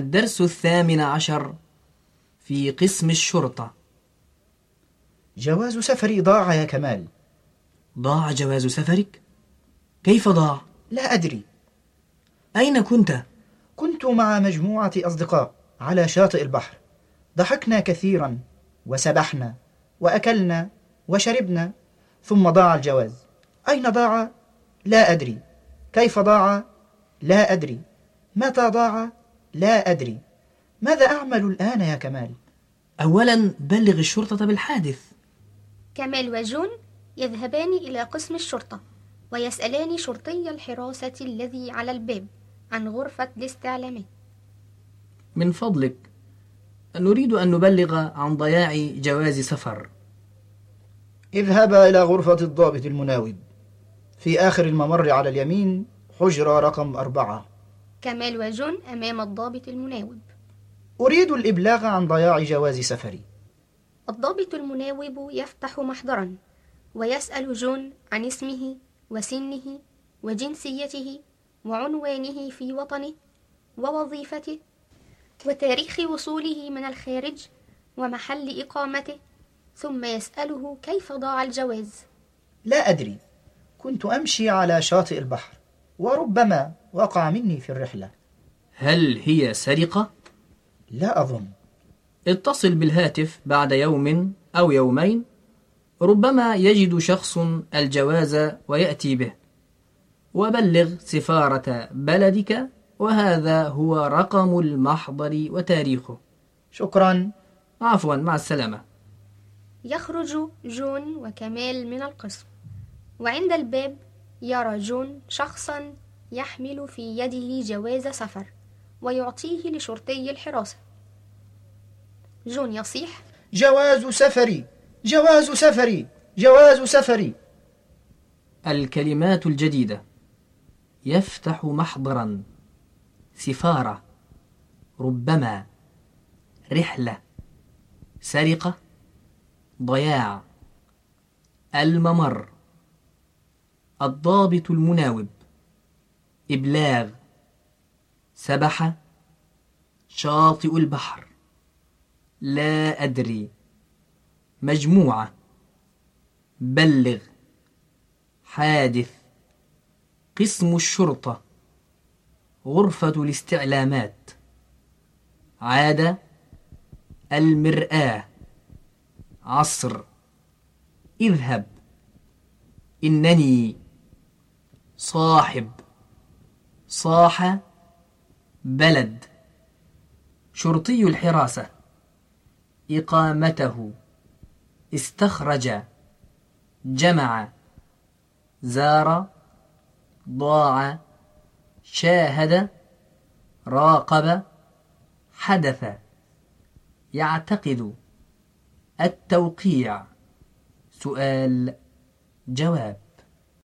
الدرس الثامن عشر في قسم الشرطة جواز سفري ضاع يا كمال ضاع جواز سفرك؟ كيف ضاع؟ لا أدري أين كنت؟ كنت مع مجموعة أصدقاء على شاطئ البحر ضحكنا كثيرا وسبحنا وأكلنا وشربنا ثم ضاع الجواز أين ضاع؟ لا أدري كيف ضاع؟ لا أدري متى ضاع؟ لا أدري. ماذا أعمل الآن يا كمال؟ أولا بلغ الشرطة بالحادث. كمال وجون يذهبان إلى قسم الشرطة ويسألان شرطي الحراسة الذي على الباب عن غرفة الاستعلامات من فضلك نريد أن نبلغ عن ضياع جواز سفر. اذهبا إلى غرفة الضابط المناوب. في آخر الممر على اليمين حجرة رقم أربعة. كمال وجون أمام الضابط المناوب. أريد الإبلاغ عن ضياع جواز سفري. الضابط المناوب يفتح محضرا ويسأل جون عن اسمه وسنه وجنسيته وعنوانه في وطنه ووظيفته وتاريخ وصوله من الخارج ومحل إقامته ثم يسأله كيف ضاع الجواز. لا أدري. كنت أمشي على شاطئ البحر. وربما وقع مني في الرحلة. هل هي سرقة؟ لا أظن. اتصل بالهاتف بعد يوم أو يومين. ربما يجد شخص الجواز ويأتي به. وبلغ سفارة بلدك وهذا هو رقم المحضر وتاريخه. شكرا. عفوا مع السلامة. يخرج جون وكمال من القسم. وعند الباب يرى جون شخصا يحمل في يده جواز سفر ويعطيه لشرطي الحراسة. جون يصيح جواز سفري جواز سفري جواز سفري. الكلمات الجديدة يفتح محضرا سفارة ربما رحلة. سرقة ضياع. الممر. الضابط المناوب. إبلاغ. سبح. شاطئ البحر. لا أدري. مجموعة. بلغ. حادث. قسم الشرطة. غرفة الاستعلامات. عاد المرآة. عصر. اذهب. إنني صاحب صاح بلد شرطي الحراسة إقامته استخرج جمع زار ضاع شاهد راقب حدث يعتقد التوقيع سؤال جواب.